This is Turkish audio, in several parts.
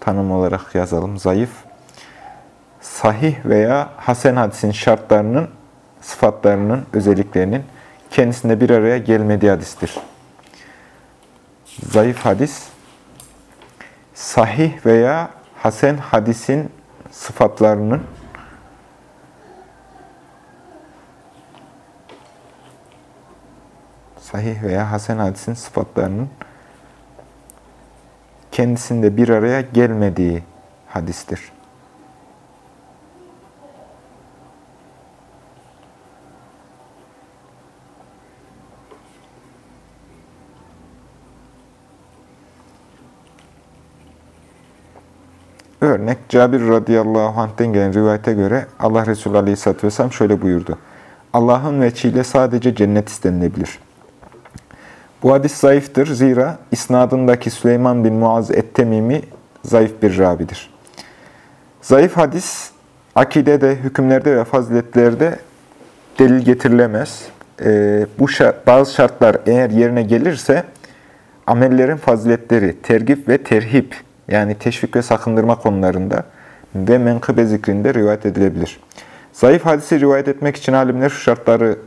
tanım olarak yazalım. Zayıf, sahih veya hasen hadisin şartlarının, sıfatlarının, özelliklerinin kendisinde bir araya gelmediği hadistir. Zayıf hadis, sahih veya hasen hadisin sıfatlarının sahih veya hasen hadisin sıfatlarının kendisinde bir araya gelmediği hadistir. Örnek Cabir radıyallahu anh'ten gelen rivayete göre Allah Resulü aleyhisselatü vesselam şöyle buyurdu. Allah'ın veçiyle sadece cennet istenilebilir. Bu hadis zayıftır. Zira isnadındaki Süleyman bin Muaz et-Temimi zayıf bir rabidir. Zayıf hadis, akidede, hükümlerde ve faziletlerde delil getirilemez. Ee, bu şart, bazı şartlar eğer yerine gelirse amellerin faziletleri, tergip ve terhip yani teşvik ve sakındırma konularında ve menkıbe zikrinde rivayet edilebilir. Zayıf hadisi rivayet etmek için alimler şu şartları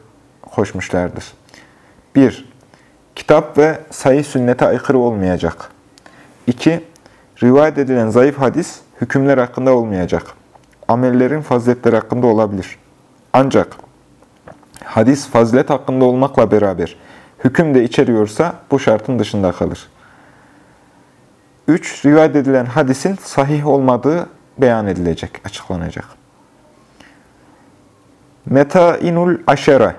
koşmuşlardır. 1. Kitap ve sayı sünnete aykırı olmayacak. 2. Rivayet edilen zayıf hadis hükümler hakkında olmayacak. Amellerin faziletleri hakkında olabilir. Ancak hadis fazilet hakkında olmakla beraber hüküm de içeriyorsa bu şartın dışında kalır. 3. Rivayet edilen hadisin sahih olmadığı beyan edilecek, açıklanacak. Meta'inul aşere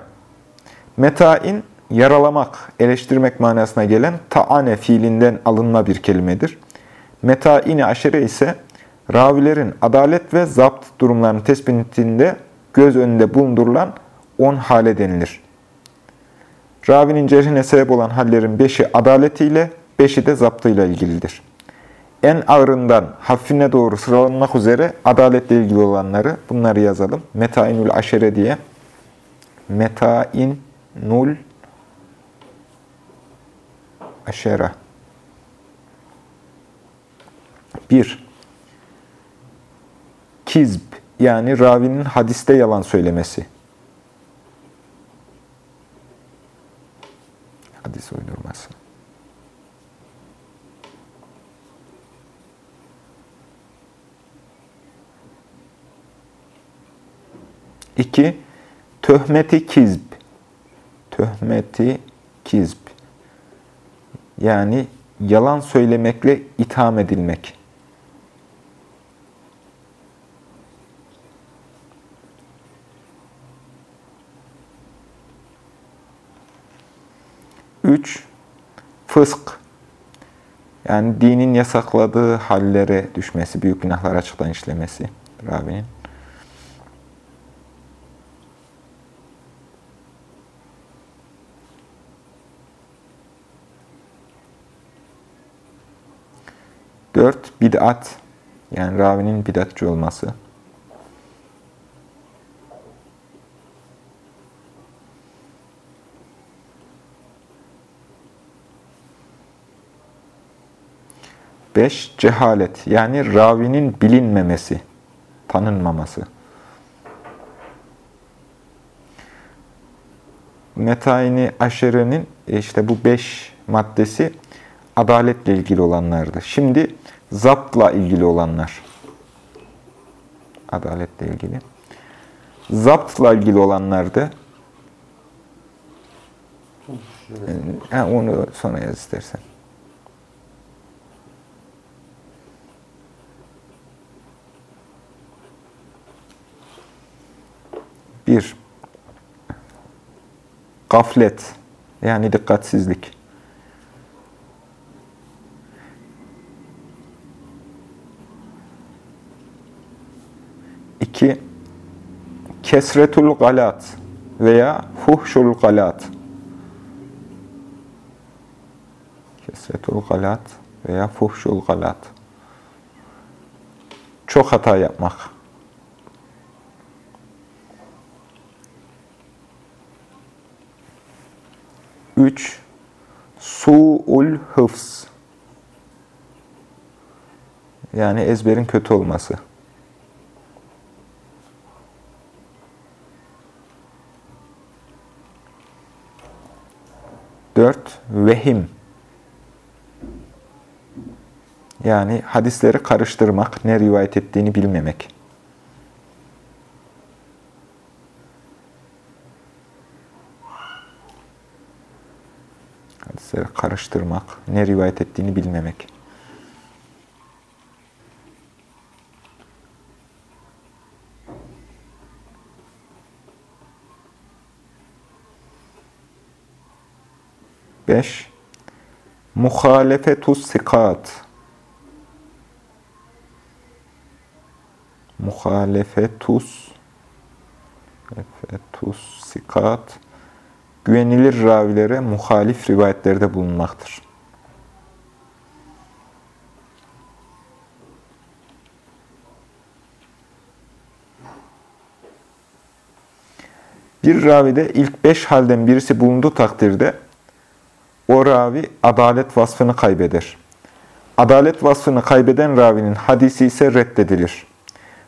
Meta'in yaralamak, eleştirmek manasına gelen taane fiilinden alınma bir kelimedir. Metaini aşere ise ravilerin adalet ve zapt durumlarını tespitinde göz önünde bulundurulan on hale denilir. Ravinin cerhine sebep olan hallerin beşi adaletiyle, beşi de zaptıyla ilgilidir. En ağırından hafifine doğru sıralanmak üzere adaletle ilgili olanları bunları yazalım. Metainul aşere diye. Metainul aşera. Bir, kizb yani ravinin hadiste yalan söylemesi. Hadis uydurması. İki, töhmeti kizb. Töhmeti kizb. Yani yalan söylemekle itham edilmek. Üç, fısk. Yani dinin yasakladığı hallere düşmesi, büyük günahlar açıktan işlemesi Rabbinin. Dört, bid'at. Yani ravinin bid'atçı olması. Beş, cehalet. Yani ravinin bilinmemesi, tanınmaması. Metaini aşerenin işte bu beş maddesi adaletle ilgili olanlardı. Şimdi zaptla ilgili olanlar. Adaletle ilgili. Zaptla ilgili olanlardı. Ha, onu sonra yaz istersen. Bir, gaflet, yani dikkatsizlik. 2. Kesretul galat veya fuhşul galat. Kesretul galat veya fuhşul galat. Çok hata yapmak. Üç, su'ul hıfz. Yani ezberin kötü olması. Dört, vehim. Yani hadisleri karıştırmak, ne rivayet ettiğini bilmemek. Hadisleri karıştırmak, ne rivayet ettiğini bilmemek. Beş, muhalefetus sikat. muhalefetus muhalefetus sikat güvenilir ravilere muhalif rivayetlerde bulunmaktır. Bir ravide ilk beş halden birisi bulunduğu takdirde o ravi adalet vasfını kaybeder. Adalet vasfını kaybeden ravinin hadisi ise reddedilir.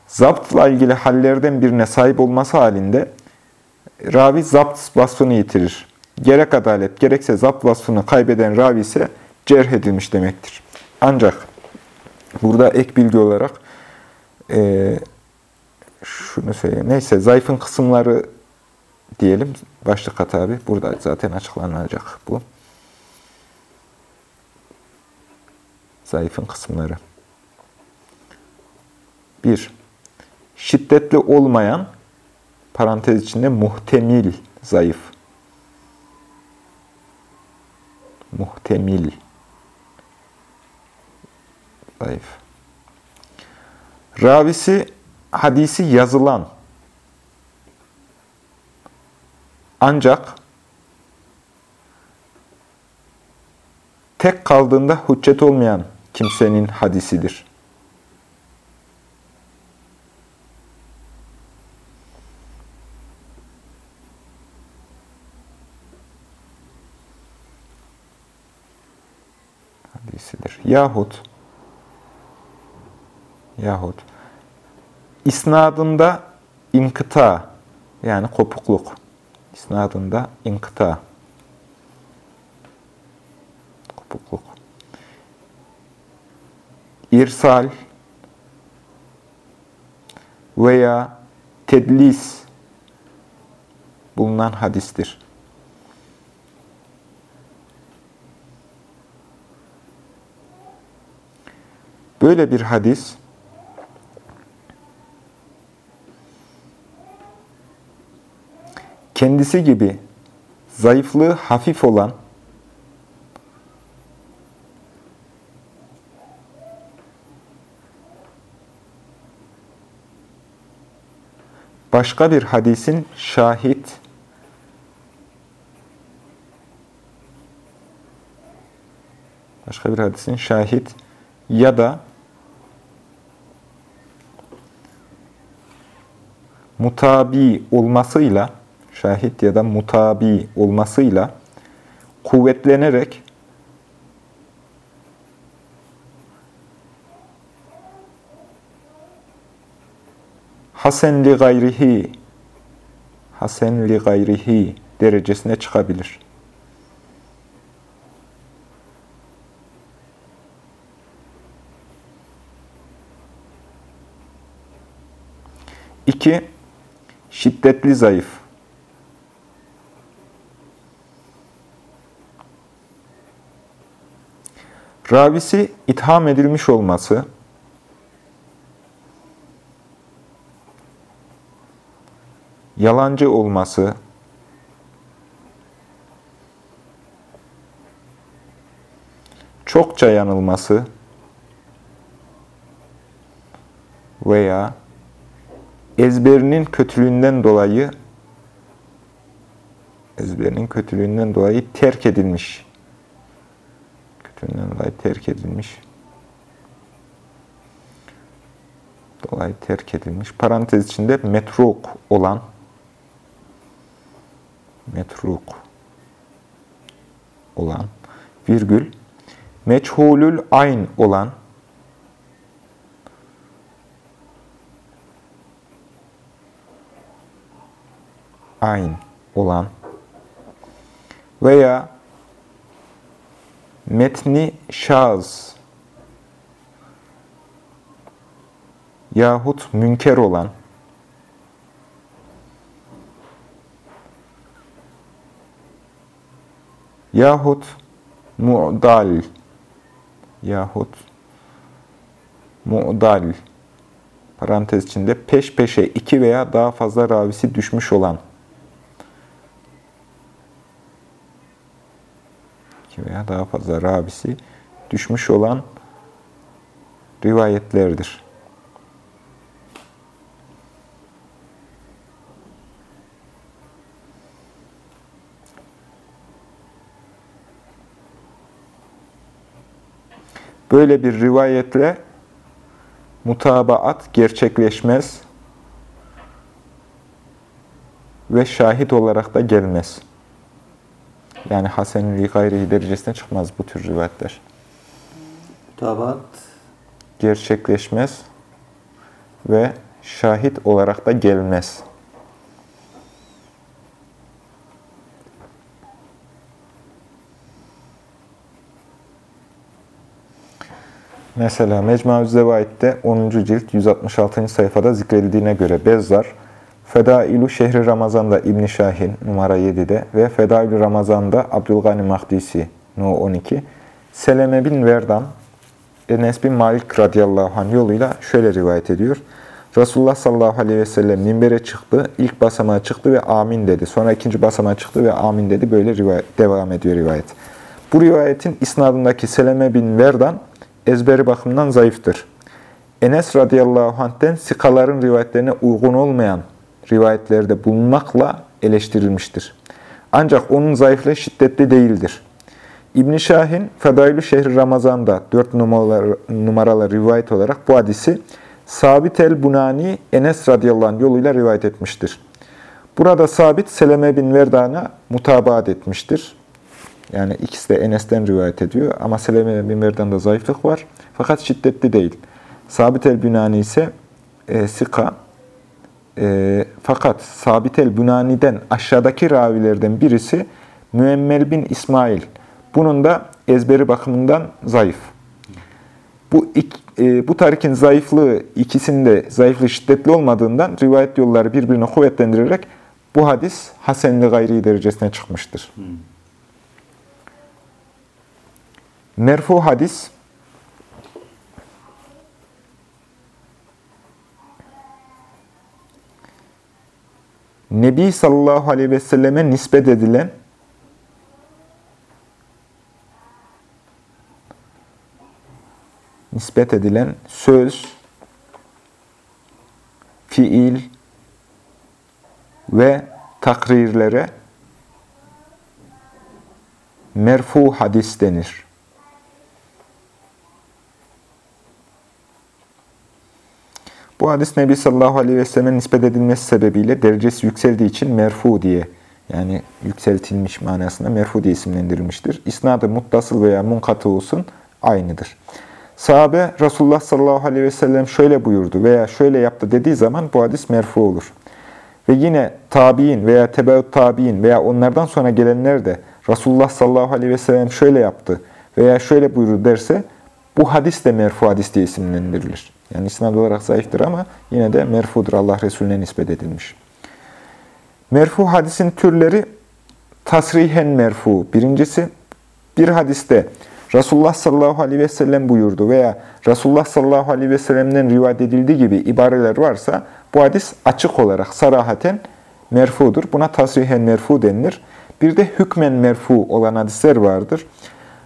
Zaptla ilgili hallerden birine sahip olması halinde ravi zapt vasfını yitirir. Gerek adalet, gerekse zapt vasfını kaybeden ravi ise cerh edilmiş demektir. Ancak burada ek bilgi olarak e, şunu söyleyeyim. Neyse zayıfın kısımları diyelim. Başlık hata abi. Burada zaten açıklanacak bu. Zayıfın kısımları. 1 şiddetli olmayan, parantez içinde muhtemil, zayıf. Muhtemil. Zayıf. Ravisi, hadisi yazılan. Ancak tek kaldığında hüccet olmayan kimsenin hadisidir. hadisidir. Yahut yahut isnadında inkıta yani kopukluk. İsnadında inkıta. Kopukluk. İrsal veya tedlis bulunan hadistir. Böyle bir hadis kendisi gibi zayıflığı hafif olan başka bir hadisin şahit başka bir hadisin şahit ya da mutabi olmasıyla, şahit ya da mutabi olmasıyla kuvvetlenerek hasen li gayrihi hasen li gayrihi derecesine çıkabilir. 2. Şiddetli zayıf. Ravisi itham edilmiş olması, yalancı olması, çokça yanılması veya ezberinin kötülüğünden dolayı ezberinin kötülüğünden dolayı terk edilmiş. Kötülüğünden dolayı terk edilmiş. Dolayı terk edilmiş. Parantez içinde metruk olan metruk olan virgül meçhulül ayn olan ayn olan veya metni şaz yahut münker olan yahut mu'dal. Yahut mu'dal. Parantez içinde peş peşe iki veya daha fazla ravisi düşmüş olan. İki veya daha fazla ravisi düşmüş olan rivayetlerdir. Böyle bir rivayetle mutabaat gerçekleşmez ve şahit olarak da gelmez. Yani hasenli gayri derecesine çıkmaz bu tür rivayetler. Mutabaat Gerçekleşmez ve şahit olarak da gelmez. Mesela Mecmuaz Zevait'te 10. cilt 166. sayfada zikredildiğine göre Bezzar, Fedailu Şehri Ramazan'da İbn Şahin numara 7'de ve Fedailu Ramazan'da Abdülgani Mahdisi no 12, Seleme bin Verdan, Enes bin Malik radıyallahu anh yoluyla şöyle rivayet ediyor. Resulullah sallallahu aleyhi ve sellem minbere çıktı, ilk basamağa çıktı ve amin dedi. Sonra ikinci basamağa çıktı ve amin dedi. Böyle rivayet, devam ediyor rivayet. Bu rivayetin isnadındaki Seleme bin Verdan, ezberi bakımından zayıftır. Enes radıyallahu anh'ten sikaların rivayetlerine uygun olmayan rivayetlerde bulunmakla eleştirilmiştir. Ancak onun zayıflığı şiddetli değildir. İbn Şahin, Fedailü Şehri Ramazan'da 4 numaralı, numaralı rivayet olarak bu hadisi Sabit el-Bunani Enes radıyallahu anh yoluyla rivayet etmiştir. Burada Sabit Seleme bin Verdan'a mutabaat etmiştir. Yani ikisi de Enes'ten rivayet ediyor. Ama Seleme bin Verdan'da zayıflık var. Fakat şiddetli değil. Sabit el-Bünani ise e, Sika. E, fakat Sabit el-Bünani'den aşağıdaki ravilerden birisi Müemmel bin İsmail. Bunun da ezberi bakımından zayıf. Bu e, bu tarikin zayıflığı ikisinde zayıflığı şiddetli olmadığından rivayet yolları birbirini kuvvetlendirerek bu hadis hasenli gayri derecesine çıkmıştır. Hmm. Merfu hadis Nebi sallallahu aleyhi ve selleme nispet edilen nispet edilen söz, fiil ve takrirlere merfu hadis denir. Bu hadis Nebi sallallahu aleyhi ve selleme nispet edilmesi sebebiyle derecesi yükseldiği için merfu diye yani yükseltilmiş manasında merfu diye isimlendirilmiştir. İsnadı muttasıl veya munkatı olsun aynıdır. Sahabe Resulullah sallallahu aleyhi ve sellem şöyle buyurdu veya şöyle yaptı dediği zaman bu hadis merfu olur. Ve yine tabi'in veya tebeut tabi'in veya onlardan sonra gelenler de Resulullah sallallahu aleyhi ve sellem şöyle yaptı veya şöyle buyurdu derse bu hadis de merfu hadis diye isimlendirilir. Yani isnad olarak zayıftır ama yine de merfudur. Allah Resulüne nispet edilmiş. Merfu hadisin türleri tasrihen merfu. Birincisi bir hadiste Resulullah sallallahu aleyhi ve sellem buyurdu veya Resulullah sallallahu aleyhi ve sellem'den rivayet edildiği gibi ibareler varsa bu hadis açık olarak sarahaten merfudur. Buna tasrihen merfu denilir. Bir de hükmen merfu olan hadisler vardır.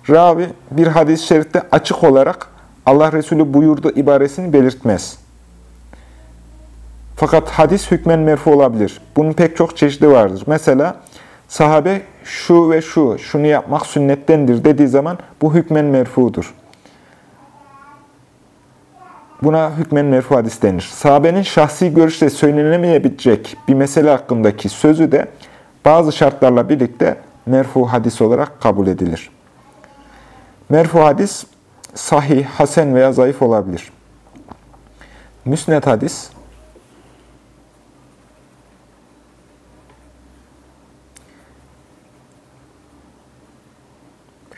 Ravi bir hadis-i şerifte açık olarak Allah Resulü buyurdu ibaresini belirtmez. Fakat hadis hükmen merfu olabilir. Bunun pek çok çeşidi vardır. Mesela sahabe şu ve şu, şunu yapmak sünnettendir dediği zaman bu hükmen merfudur. Buna hükmen merfu hadis denir. Sahabenin şahsi görüşle söylenemeyebilecek bir mesele hakkındaki sözü de bazı şartlarla birlikte merfu hadis olarak kabul edilir. Merfu hadis sahih, hasen veya zayıf olabilir. Müsned hadis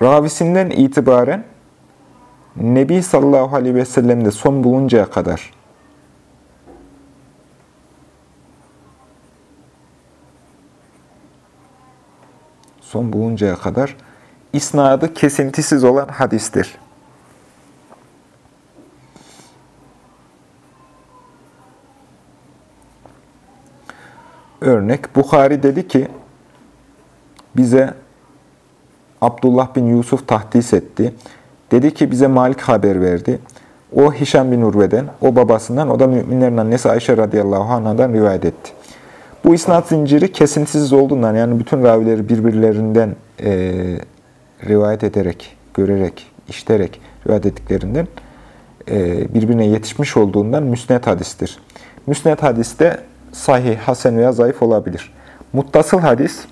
ravisinden itibaren Nebi sallallahu aleyhi ve sellem'de son buluncaya kadar son buluncaya kadar isnadı kesintisiz olan hadistir. Örnek Bukhari dedi ki bize Abdullah bin Yusuf tahdis etti. Dedi ki bize Malik haber verdi. O Hişam bin Urve'den, o babasından, o da müminlerin annesi Ayşe radıyallahu anh'dan rivayet etti. Bu isnat zinciri kesintisiz olduğundan yani bütün ravileri birbirlerinden e, rivayet ederek, görerek, işiterek rivayet ettiklerinden e, birbirine yetişmiş olduğundan müsned hadistir. Müsned hadiste sahih, hasen veya zayıf olabilir. Muttasıl hadis,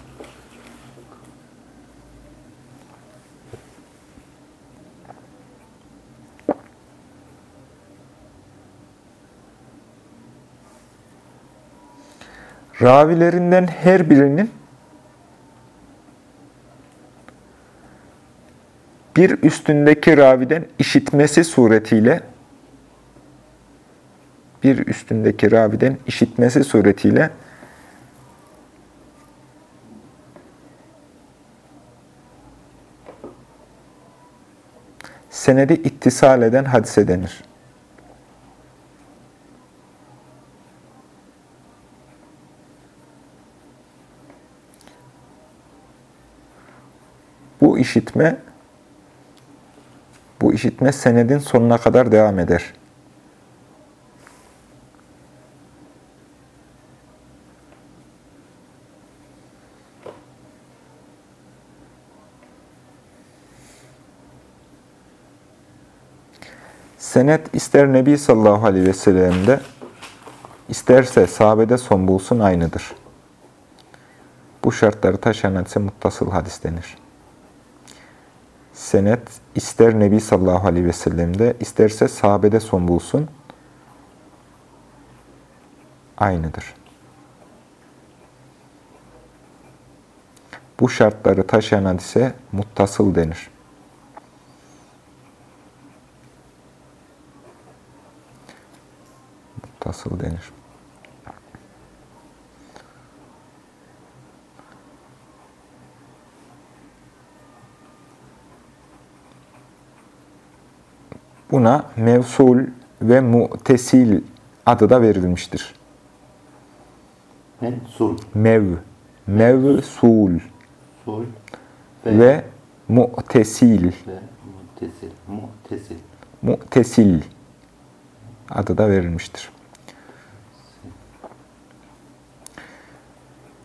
ravilerinden her birinin bir üstündeki raviden işitmesi suretiyle bir üstündeki raviden işitmesi suretiyle senedi ittisal eden hadise denir. Bu işitme bu işitme senedin sonuna kadar devam eder. Senet ister Nebi sallallahu aleyhi ve sellem'de isterse sahabede son bulsun aynıdır. Bu şartları taşıyan hadise muttasıl hadis denir. Senet ister Nebi sallallahu aleyhi ve sellem'de isterse sahabede son bulsun aynıdır. Bu şartları taşıyan hadise muttasıl denir. Muttasıl denir. Buna mevsul ve mutesil adı da verilmiştir. Mensul. Mev, mevsul Sul. Ve, ve mutesil, ve mutesil. Mutesil. mutesil adı da verilmiştir.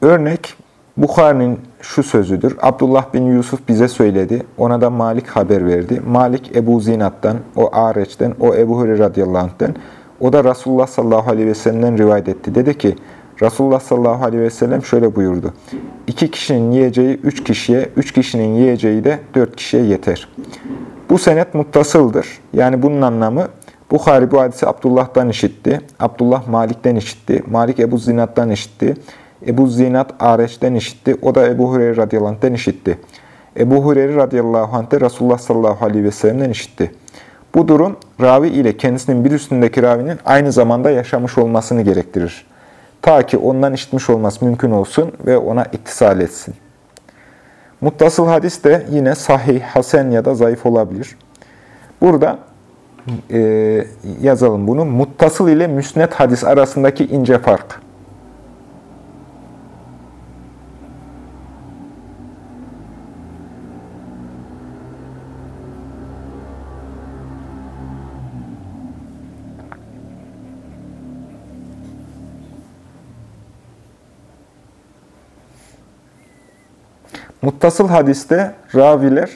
Örnek Bukhari'nin şu sözüdür. Abdullah bin Yusuf bize söyledi. Ona da Malik haber verdi. Malik Ebu Zinat'tan, o Areç'ten, o Ebu Hureyre radıyallahu anh'ten. O da Resulullah sallallahu aleyhi ve sellem'den rivayet etti. Dedi ki, Resulullah sallallahu aleyhi ve sellem şöyle buyurdu. İki kişinin yiyeceği üç kişiye, üç kişinin yiyeceği de dört kişiye yeter. Bu senet muttasıldır. Yani bunun anlamı Bukhari bu hadisi Abdullah'tan işitti. Abdullah Malik'ten işitti. Malik Ebu Zinat'tan işitti. Ebu Zinat Areç'ten işitti. O da Ebu Hureyre radıyallahu anh'ten işitti. Ebu Hureyre radıyallahu anh de Resulullah sallallahu aleyhi ve sellem'den işitti. Bu durum ravi ile kendisinin bir üstündeki ravinin aynı zamanda yaşamış olmasını gerektirir. Ta ki ondan işitmiş olması mümkün olsun ve ona ittisal etsin. Muttasıl hadis de yine sahih, hasen ya da zayıf olabilir. Burada e, yazalım bunu. Muttasıl ile müsned hadis arasındaki ince fark. Muttasıl hadiste raviler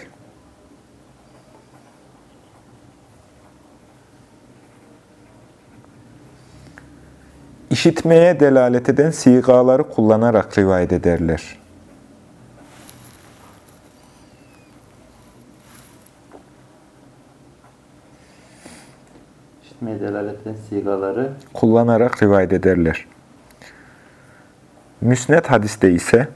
işitmeye delalet eden sigaları kullanarak rivayet ederler. İşitmeye delalet eden sigaları Kullanarak rivayet ederler. Müsned hadiste ise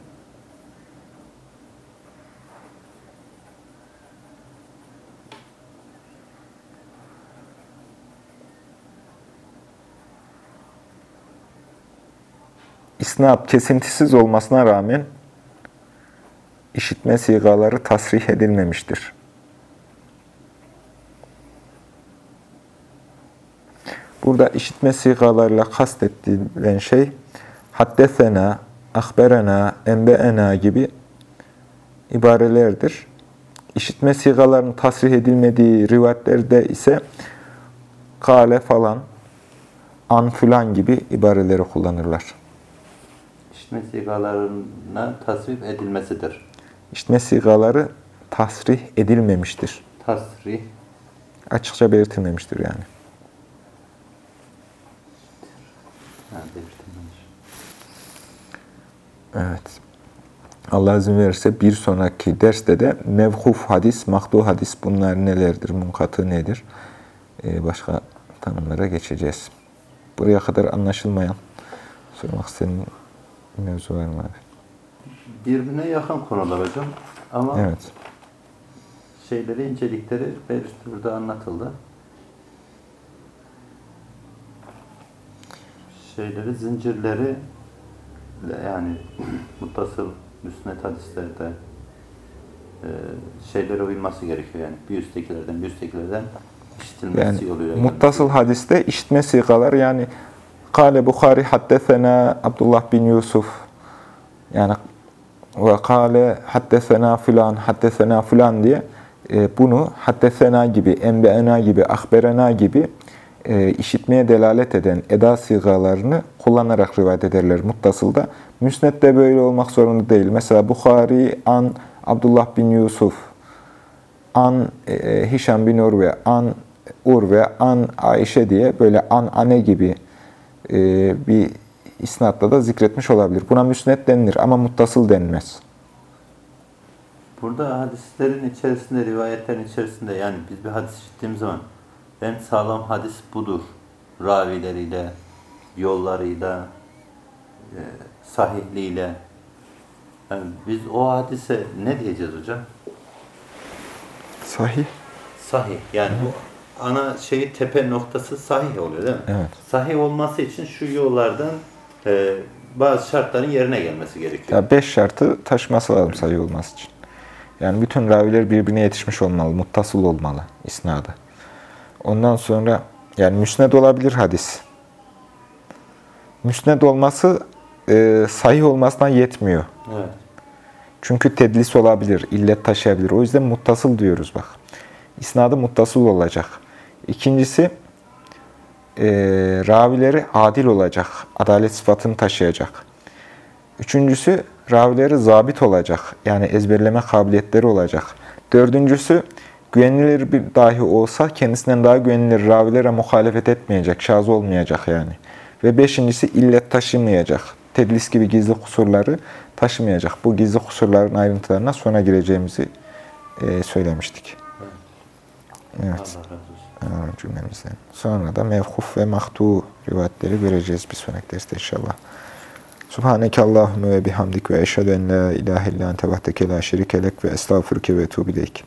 isnat kesintisiz olmasına rağmen işitme sigaları tasrih edilmemiştir. Burada işitme sigalarıyla kastettiğilen şey haddesena, akberena, enbeena gibi ibarelerdir. İşitme sigalarının tasrih edilmediği rivayetlerde ise kale falan, an filan gibi ibareleri kullanırlar. İşitme sigalarına tasvip edilmesidir. İşitme sigaları tasrih edilmemiştir. Tasrih Açıkça belirtilmemiştir yani. ha, belirtilmemiş. Evet. Allah izin verirse bir sonraki derste de mevhuf hadis, maktu hadis bunlar nelerdir, munkatı nedir? Ee, başka tanımlara geçeceğiz. Buraya kadar anlaşılmayan, sormak istediğin mevzu var? Birbirine yakın konular hocam. Ama Evet. şeyleri, incelikleri belirti burada anlatıldı. Şeyleri, zincirleri yani muttasıl müsnet hadislerde e, şeylere uyulması gerekiyor yani. Bir üsttekilerden, bir üsttekilerden işitilmesi Yani yoluyla. muttasıl hadiste işitme sigalar yani Kale Bukhari haddesena Abdullah bin Yusuf yani ve kale haddesena filan haddesena filan diye e, bunu haddesena gibi, enbeena gibi, ahberena gibi e, işitmeye delalet eden eda sigalarını kullanarak rivayet ederler muttasılda. Müsned'de böyle olmak zorunda değil. Mesela Bukhari an Abdullah bin Yusuf an e, Hişam bin Urve, an Urve, an Ayşe diye böyle an ane gibi e, bir isnatla da zikretmiş olabilir. Buna müsned denilir ama muttasıl denmez. Burada hadislerin içerisinde, rivayetlerin içerisinde yani biz bir hadis işittiğimiz zaman en sağlam hadis budur. Ravileriyle, yollarıyla, e, sahihliğiyle. Yani biz o hadise ne diyeceğiz hocam? Sahih. Sahih. Yani bu ana şeyi tepe noktası sahih oluyor değil mi? Evet. Sahih olması için şu yollardan e, bazı şartların yerine gelmesi gerekiyor. Ya beş şartı taşıması lazım sayı olması için. Yani bütün raviler birbirine yetişmiş olmalı, muttasıl olmalı isnadı. Ondan sonra yani müsned olabilir hadis. Müsned olması e, sahih olmasına yetmiyor. Evet. Çünkü tedlis olabilir, illet taşıyabilir. O yüzden muttasıl diyoruz bak. İsnadı muttasıl olacak. İkincisi, e, ravileri adil olacak. Adalet sıfatını taşıyacak. Üçüncüsü, ravileri zabit olacak. Yani ezberleme kabiliyetleri olacak. Dördüncüsü, güvenilir bir dahi olsa kendisinden daha güvenilir ravilere muhalefet etmeyecek, şaz olmayacak yani. Ve beşincisi, illet taşımayacak. Tedlis gibi gizli kusurları taşımayacak. Bu gizli kusurların ayrıntılarına sonra gireceğimizi e, söylemiştik. Evet. Allah razı olsun. Cümlemizden. Sonra da mevhuf ve mahtu rivayetleri göreceğiz bir sonraki derste inşallah. Subhaneke Allahümme ve bihamdik ve eşhedü en la ilahe illa ente vahdeke la şerike lek ve estağfurke ve etubu ileyk.